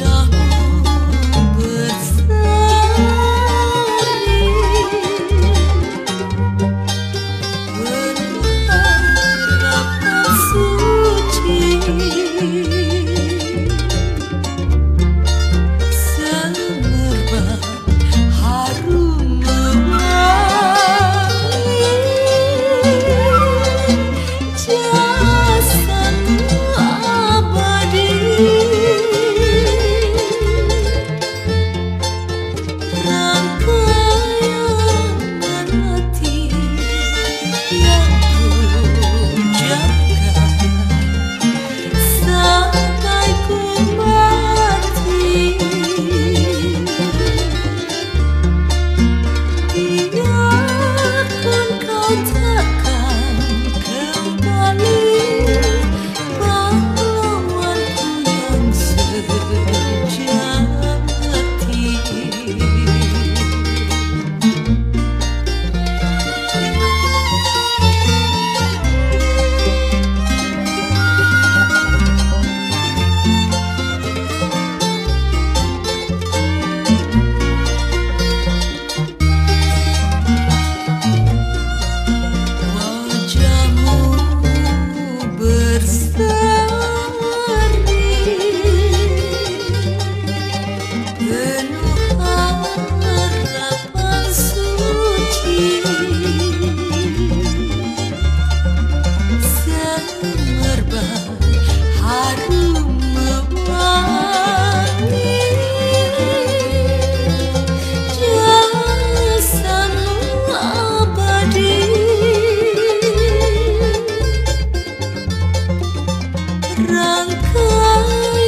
Là 可